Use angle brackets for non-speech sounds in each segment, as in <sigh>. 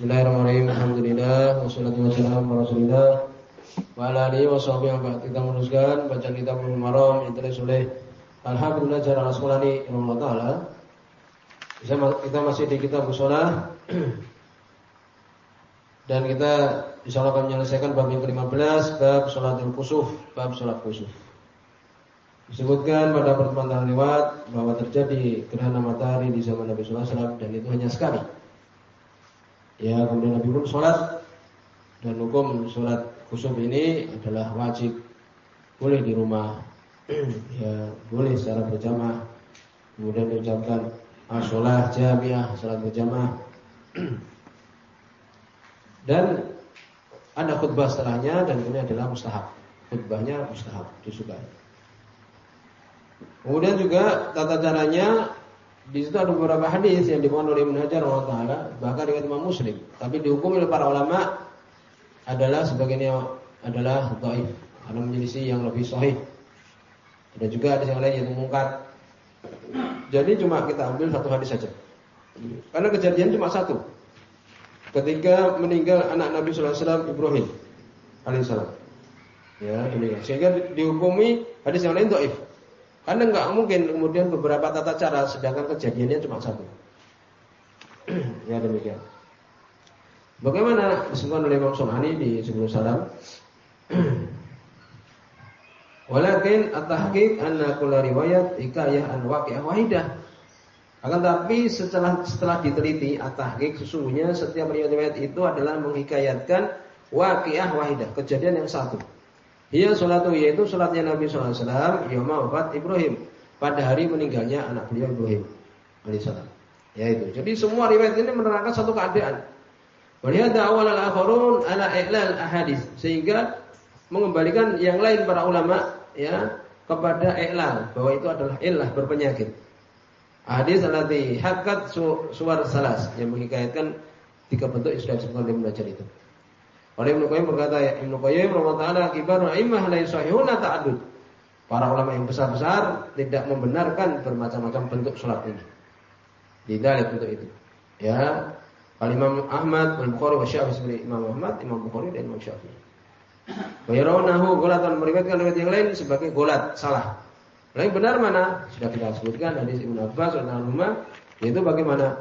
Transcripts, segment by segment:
Bismillahirrahmanirrahim. Alhamdulillah wassalatu wassalamu ala Rasulillah wa ala alihi washabihi wa kita meneruskan bacaan kitab Bulughul Maram yang ditulis oleh Alhamdulillah Jara Asqalani rahimahullah taala. Kita masih di kitab Shalah <clears throat> dan kita insyaallah akan menyelesaikan bab yang ke-15 bab salatul kusuf, bab salat kusuf. Disebutkan pada pertemuan lewat bahwa terjadi gerhana matahari di zaman Nabi sallallahu alaihi wasallam dan itu hanya sekali. Ya, kemudian Nabi pun sholat dan hukum sholat kusuf ini adalah wajib. Boleh di rumah, <clears throat> ya boleh secara berjamaah. Kemudian diucapkan sholat jamiah, sholat berjamaah. <clears throat> Dan ada khutbah setelahnya dan ini adalah mustahab. Khutbahnya mustahab, disukai. Kemudian juga tata caranya di situ ada beberapa hadis yang dibawakan oleh Ibnu Hajar taala, bahkan dengan Imam Muslim. Tapi dihukum oleh para ulama adalah sebagainya adalah dhaif karena menyelisih yang lebih sahih. Ada juga hadis yang lain yang mengungkap. Jadi cuma kita ambil satu hadis saja. Karena kejadian cuma satu. Ketika meninggal anak Nabi sallallahu alaihi wasallam Ibrahim alaihissalam. Ya. Sehingga dihukumi hadis yang lain dhaif. Karena nggak mungkin kemudian beberapa tata cara sedangkan kejadiannya cuma satu. <clears throat> ya demikian. Bagaimana disebutkan oleh Imam Sunani di sebelum salam? <clears throat> Walakin at-tahqiq anna kulla riwayat hikayah an waqi'ah wahidah. Akan tapi setelah setelah diteliti at-tahqiq sesungguhnya setiap riwayat itu adalah menghikayatkan waqi'ah wahidah, kejadian yang satu. Ia salatu yaitu salatnya Nabi sallallahu alaihi wasallam Ibrahim pada hari meninggalnya anak beliau Ibrahim alaihissalam. Yaitu. Jadi semua riwayat ini menerangkan satu keadaan. Walihada awal al-akharun ala i'lal ahadis sehingga mengembalikan yang lain para ulama ya kepada i'lal bahwa itu adalah illah berpenyakit. Hadis alati hakat suar salas yang menghikayatkan tiga bentuk yang sudah disebutkan di belajar itu. Oleh Ibnu Qayyim berkata ya Ibnu Qayyim taala kibar a'immah la yusahihuna ta'addud. Para ulama yang besar-besar tidak membenarkan bermacam-macam bentuk salat ini. Tidak bentuk itu. Ya, Al Imam Ahmad, Al Bukhari wa Syafi'i Imam Ahmad, Imam Bukhari dan Imam Syafi'i. Wa yarawnahu golatan meriwayatkan riwayat yang lain sebagai golat, salah. Lain benar mana? Sudah kita sebutkan hadis Ibnu Abbas radhiyallahu yaitu bagaimana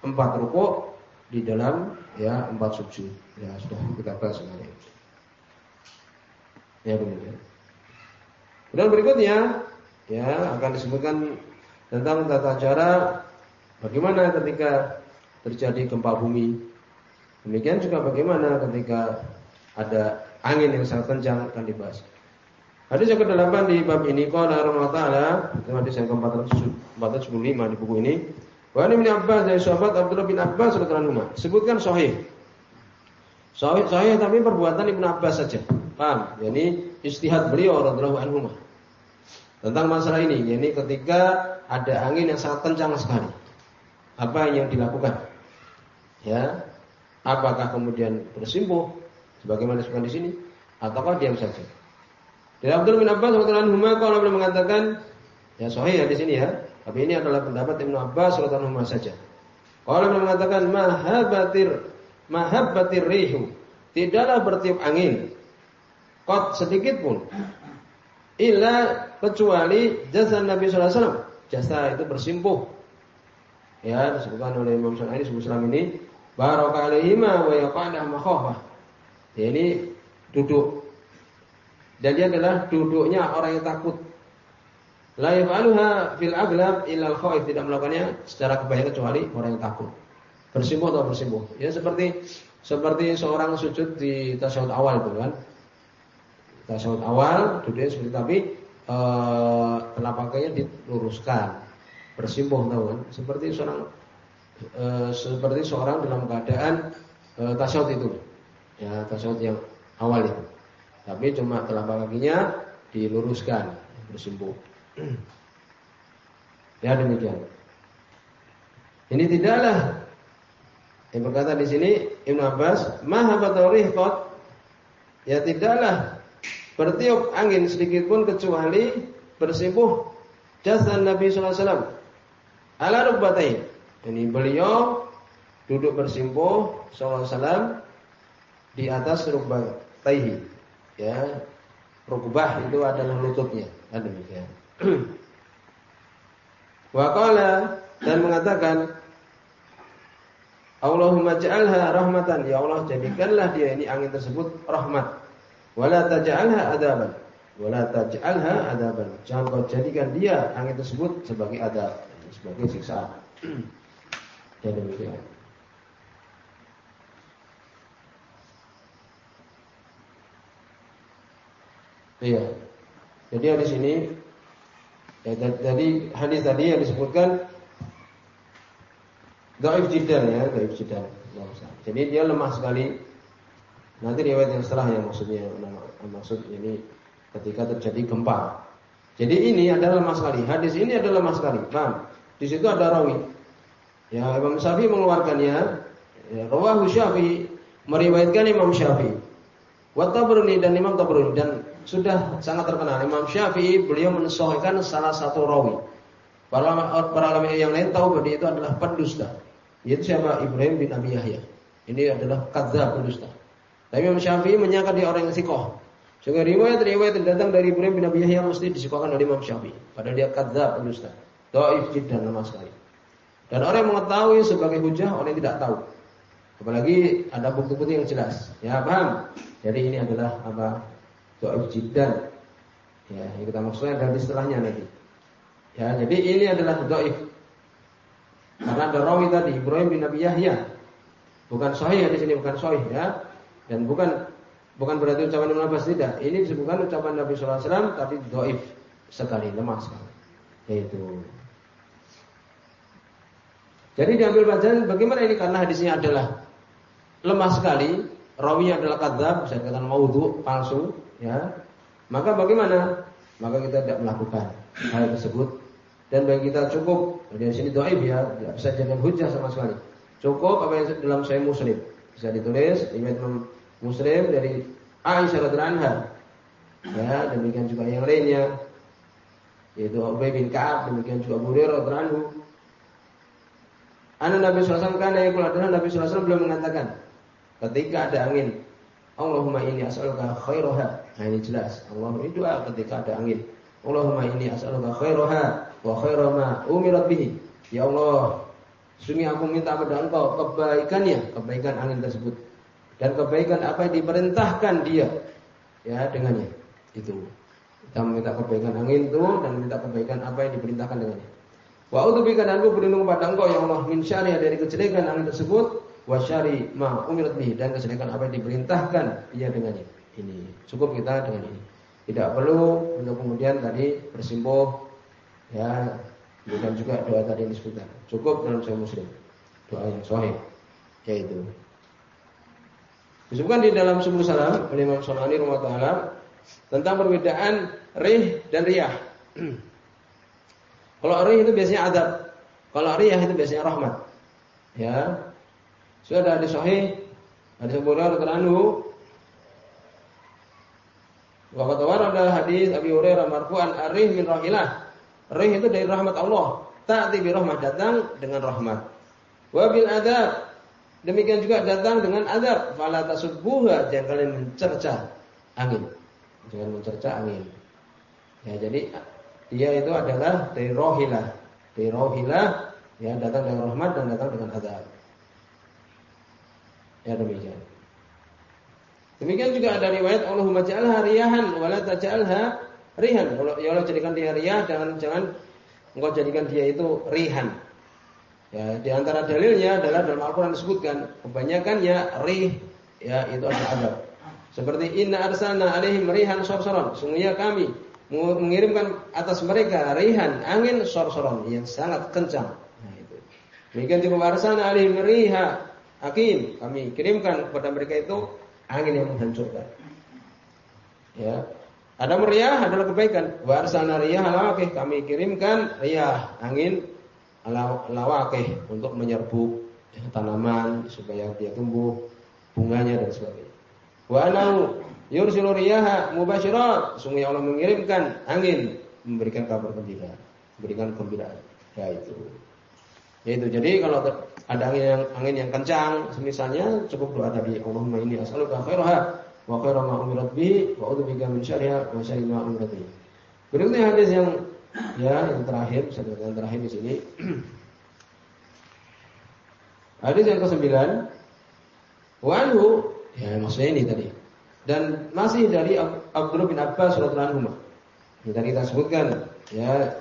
empat rukuk di dalam ya empat sujud. Ya sudah kita bahas kemarin. Ya demikian. Kemudian berikutnya ya akan disebutkan tentang tata cara bagaimana ketika terjadi gempa bumi. Demikian juga bagaimana ketika ada angin yang sangat kencang akan dibahas. Hadis yang ke-8 di bab ini qala Allah taala, hadis yang ke-475 di buku ini, Wa ini Abbas dari sahabat Abdullah bin Abbas radhiyallahu. Sebutkan sahih. Sahih sahih tapi perbuatan Ibnu Abbas saja. Paham? Yani istihad beliau radhiyallahu anhu. Tentang masalah ini, yani ketika ada angin yang sangat kencang sekali. Apa yang dilakukan? Ya. Apakah kemudian bersimpuh sebagaimana disebutkan di sini ataukah diam saja? Dari Abdullah bin Abbas radhiyallahu anhu kalau beliau mengatakan ya sahih ya di sini ya. Tapi ini adalah pendapat Ibnu Abbas radhiyallahu saja. Kalau mengatakan mahabatir mahabbatir rihu, tidaklah bertiup angin kot sedikit pun illa kecuali jasa Nabi sallallahu alaihi wasallam. Jasa itu bersimpuh. Ya, disebutkan oleh Imam Syafi'i sebelum ini baraka alaihima wa yaqana makhafah. Ini duduk. Dan dia adalah duduknya orang yang takut La yaf'aluha fil aglab illa al-khaif tidak melakukannya secara kebanyakan kecuali orang yang takut. Bersimpuh atau bersimpuh. Ya seperti seperti seorang sujud di tasyahud awal itu kan. Tasyahud awal duduknya seperti tapi eh, telapak diluruskan. Bersimpuh tahu kan? Seperti seorang eh, seperti seorang dalam keadaan eh, tasyahud itu. Ya, tasyahud yang awal itu. Tapi cuma telapak kakinya diluruskan, bersimpuh <clears throat> ya demikian. Ini tidaklah yang berkata di sini Ibn Abbas, kot ya tidaklah bertiup angin sedikit pun kecuali bersimpuh jasa Nabi SAW ala rubbatain. Ini beliau duduk bersimpuh sallallahu alaihi di atas rukbataihi. Ya. Rukbah itu adalah lututnya. Kan demikian. Wa qala dan mengatakan Allahumma ja'alha rahmatan. Ya Allah jadikanlah dia ini angin tersebut rahmat. Wala taj'alha adaban. Wala taj'alha adaban. Jangan kau jadikan dia angin tersebut sebagai adab sebagai siksa. Ya demikian. Iya. Jadi di sini ya, tadi hadis tadi yang disebutkan Daif jiddan ya, daif jiddan. Jadi dia lemah sekali. Nanti riwayat yang setelah yang maksudnya maksud ini ketika terjadi gempa. Jadi ini adalah lemah sekali. Hadis ini adalah lemah sekali. Paham? Di situ ada rawi. Ya, Imam Syafi'i mengeluarkannya. Ya, Rawahu Syafi'i meriwayatkan Imam Syafi'i. Wa Tabrani dan Imam Tabrani dan sudah sangat terkenal Imam Syafi'i beliau mensahihkan salah satu rawi. Para ulama yang lain tahu bahwa itu adalah pendusta. Yaitu siapa? Ibrahim bin Abi Yahya. Ini adalah kadzab pendusta. Tapi Imam Syafi'i menyangka dia orang yang sikoh. Sehingga riwayat-riwayat yang datang dari Ibrahim bin Abi Yahya mesti disikohkan oleh Imam Syafi'i. Padahal dia kadzab pendusta. Dhaif dan nama sekali. Dan orang yang mengetahui sebagai hujah orang yang tidak tahu. Apalagi ada bukti-bukti yang jelas. Ya, paham? Jadi ini adalah apa? Dhaif jiddan. Ya, yang kita maksudnya dari setelahnya nanti. Ya, jadi ini adalah dhaif. Karena ada rawi tadi Ibrahim bin Nabi Yahya. Bukan sahih di sini bukan sahih ya. Dan bukan bukan berarti ucapan Ibnu Abbas tidak. Ini disebutkan ucapan Nabi sallallahu alaihi wasallam tapi dhaif sekali, lemah sekali. Yaitu jadi diambil pelajaran bagaimana ini karena hadisnya adalah lemah sekali, rawinya adalah kadzab, bisa dikatakan maudhu, palsu, ya. Maka bagaimana? Maka kita tidak melakukan hal tersebut dan bagi kita cukup di sini doaib ya, tidak bisa jadi hujah sama sekali. Cukup apa yang dalam saya Muslim bisa ditulis riwayat Muslim dari Aisyah radhiyallahu anha. Ya, demikian juga yang lainnya yaitu Ubay bin Ka'ab, demikian juga Abu Hurairah radhiyallahu anhu. Anak Nabi SAW kan yang Nabi SAW belum mengatakan ketika ada angin Allahumma ini as'aluka khairaha. Nah ini jelas. Allahumma ini doa ketika ada angin. Allahumma ini as'aluka khairaha wa khaira ma umirat bihi. Ya Allah, sungguh aku minta pada Engkau kebaikannya, kebaikan angin tersebut dan kebaikan apa yang diperintahkan dia ya dengannya. Itu. Kita meminta kebaikan angin itu dan minta kebaikan apa yang diperintahkan dengannya. Wa udzubika dan aku berlindung kepada Engkau ya Allah min syari dari kejelekan angin tersebut wa syari ma umirat bihi dan kejelekan apa yang diperintahkan dia dengannya. Ini cukup kita dengan ini. Tidak perlu untuk kemudian tadi bersimpuh Ya, bukan juga doa tadi yang disebutkan. Cukup dalam Sahih Muslim. Doa yang sahih yaitu disebutkan di dalam Subul Salam oleh Imam Sonani rumah taala tentang perbedaan rih dan riyah. <clears throat> Kalau rih itu biasanya adab, kalau riyah itu biasanya rahmat. Ya. Sudah ada di sahih ada sebuah anhu Waqat warada hadis Abi Hurairah marfu'an arih min rahilah Rih itu dari rahmat Allah. Ta'ti bi rahmat datang dengan rahmat. Wa bil adab. Demikian juga datang dengan adab. Fala tasubbuha jangan kalian mencerca angin. Jangan mencerca angin. Ya, jadi dia itu adalah dari rohilah. Dari rohilah ya datang dengan rahmat dan datang dengan adab. Ya demikian. Demikian juga ada riwayat Allahumma ja'alha riyahan wa la taj'alha rihan. Ya Allah jadikan dia riyah, jangan jangan engkau jadikan dia itu rihan. Ya, di antara dalilnya adalah dalam Al-Qur'an disebutkan kebanyakannya rih ya itu ada adab. Seperti inna arsalna alaihim rihan sorsoron. Sungguhnya kami mengirimkan atas mereka rihan angin sorsoron yang sangat kencang. Nah, itu. Demikian juga arsalna alaihim riha akim. Kami kirimkan kepada mereka itu angin yang menghancurkan. Ya, ada meriah adalah kebaikan. Wa arsalna riyah kami kirimkan riyah angin lawakih untuk menyerbu tanaman supaya dia tumbuh bunganya dan sebagainya. Wa anau yursilu riyaha mubasyirat. Sungguh Allah mengirimkan angin memberikan kabar gembira, memberikan gembira. Ya itu. Yaitu jadi kalau ada angin yang angin yang kencang, misalnya cukup doa tadi Allahumma inni as'aluka khairaha wa khaira ma umirat bi wa a'udzubika min syarriha wa syarri ma umirat bi. Berikutnya hadis yang ya yang terakhir, saya yang terakhir di sini. <clears throat> hadis yang ke-9 wa anhu ya maksudnya ini tadi. Dan masih dari Abdullah bin Abbas radhiyallahu anhu. Ini tadi kita sebutkan ya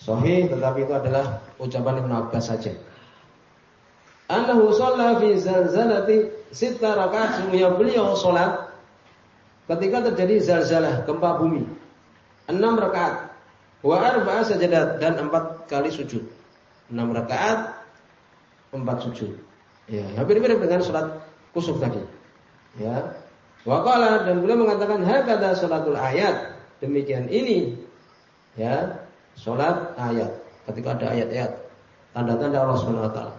sahih tetapi itu adalah ucapan Ibnu Abbas saja. Annahu shalla fi zalzalati sita rakaat sungguhnya beliau salat ketika terjadi zalzalah gempa bumi. Enam rakaat. Wa arba'a sajadat dan empat kali sujud. Enam rakaat, empat sujud. Ya, hampir mirip dengan salat kusuf tadi. Ya. Wa qala dan beliau mengatakan hakada salatul ayat. Demikian ini ya, salat ayat. Ketika ada ayat-ayat tanda-tanda Allah Subhanahu wa taala.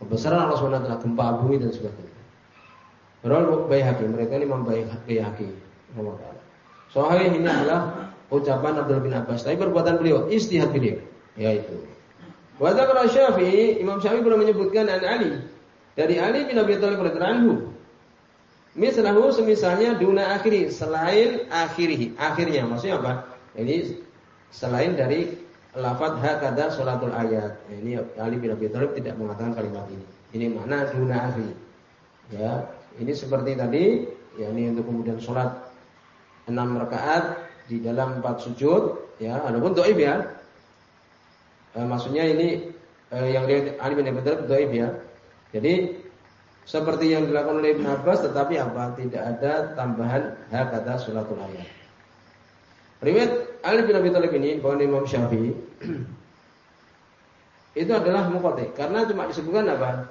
Kebesaran Allah taala, gempa bumi dan sebagainya. Rawal Baihaqi, mereka ini Imam Baihaqi. Soalnya ini adalah ucapan Abdul bin Abbas. Tapi perbuatan beliau, istihad beliau. Yaitu. Dzakara Syafi'i, Imam Syafi'i pernah menyebutkan an Ali dari Ali bin Abi Thalib radhiyallahu. Mislahu semisalnya duna akhiri, selain akhirih. Akhirnya maksudnya apa? Ini selain dari lafaz hakada salatul ayat. Ini Ali bin Abi Thalib tidak mengatakan kalimat ini. Ini mana duna. Ya, ini seperti tadi, ya ini untuk kemudian sholat enam rakaat di dalam empat sujud ya adapun doib ya e, maksudnya ini e, yang dia Ali bin Abi Thalib doib ya jadi seperti yang dilakukan oleh Ibn Abbas tetapi apa tidak ada tambahan hak kata suratul ayat riwayat Ali bin Abi Thalib ini bahwa Imam Syafi'i itu adalah mukote karena cuma disebutkan apa?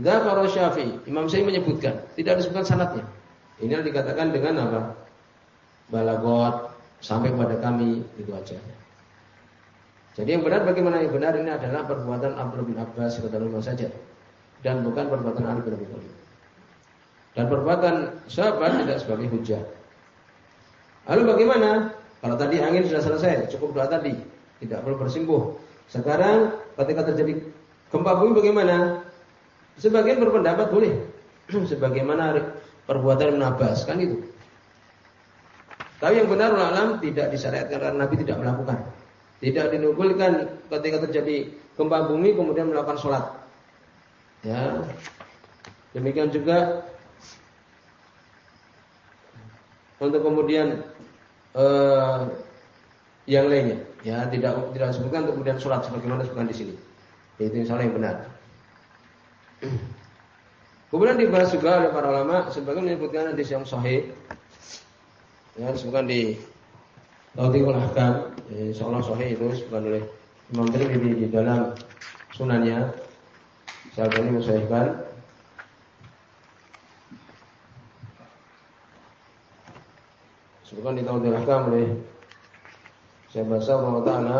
Zakaro Syafi'i. Imam Syafi'i menyebutkan. Tidak disebutkan sanatnya. Ini dikatakan dengan apa? Balagot sampai kepada kami itu aja. Jadi yang benar bagaimana yang benar ini adalah perbuatan Abdul bin Abbas radhiyallahu saja dan bukan perbuatan Ali bin Abi Thalib. Dan perbuatan sahabat tidak sebagai hujah. Lalu bagaimana? Kalau tadi angin sudah selesai, cukup doa tadi, tidak perlu bersimpuh. Sekarang ketika terjadi gempa bumi bagaimana? Sebagian berpendapat boleh. <clears throat> Sebagaimana perbuatan Ibn Abbas kan itu. Tapi yang benar ulama tidak disyariatkan karena Nabi tidak melakukan. Tidak dinugulkan ketika terjadi gempa bumi kemudian melakukan sholat. Ya. Demikian juga untuk kemudian eh, yang lainnya, ya tidak tidak disebutkan untuk kemudian sholat sebagaimana disebutkan di sini. Itu insya Allah yang benar. Kemudian dibahas juga oleh para ulama sebagai menyebutkan hadis yang sahih Ya, disebutkan di Tauhidul Ahkam, ya, insyaallah sahih itu disebutkan oleh Imam Tirmidzi di dalam sunannya. Saya ini mensahihkan. Disebutkan di Tauhidul Ahkam oleh saya baca Allah Ta'ala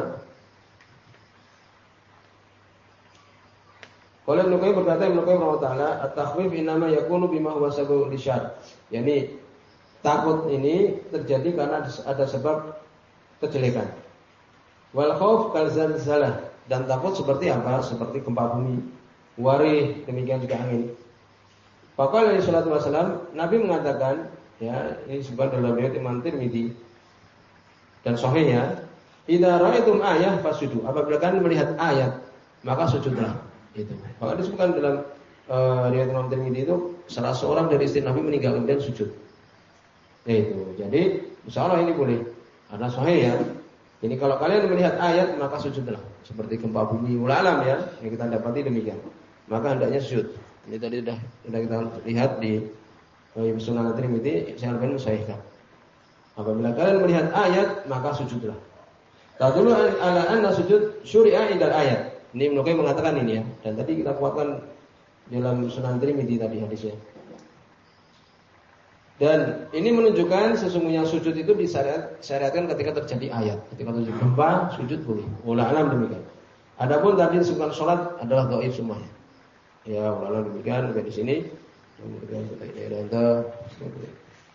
Kalau Ibnu Qayyim berkata Ibnu Qayyim Allah Ta'ala At-takhwif inama yakunu bima huwa sabu lisyar Yani Takut ini terjadi karena ada sebab kejelekan. Wal khauf salah dan takut seperti apa? Seperti gempa bumi, warih, demikian juga angin. Pakal dari salatu wasalam, Nabi mengatakan, ya ini sebuah dalam riwayat Imam Tirmidzi dan sahihnya, "Idza ra'aitum ayah fasudu." Apabila kalian melihat ayat, maka sujudlah. Itu. Maka disebutkan dalam uh, riwayat Imam Tirmidzi itu salah seorang dari istri Nabi meninggal kemudian sujud. Itu. Jadi insya Allah ini boleh. Ada sahih ya. Ini kalau kalian melihat ayat maka sujudlah. Seperti gempa bumi ulalam ya. Yang kita dapati demikian. Maka hendaknya sujud. Ini tadi sudah sudah kita lihat di Sunan Trimiti saya akan mensahihkan. Apabila kalian melihat ayat maka sujudlah. Tadulu ala anna sujud syuri'a indal ayat. Ini Ibnu mengatakan ini ya. Dan tadi kita kuatkan dalam Sunan Trimiti tadi hadisnya. Dan ini menunjukkan sesungguhnya sujud itu disyariatkan ketika terjadi ayat. Ketika terjadi gempa, sujud boleh. Ulah alam demikian. Adapun tadi disebutkan sholat adalah doa semuanya. Ya, ulah alam demikian. Di sini. Kemudian kita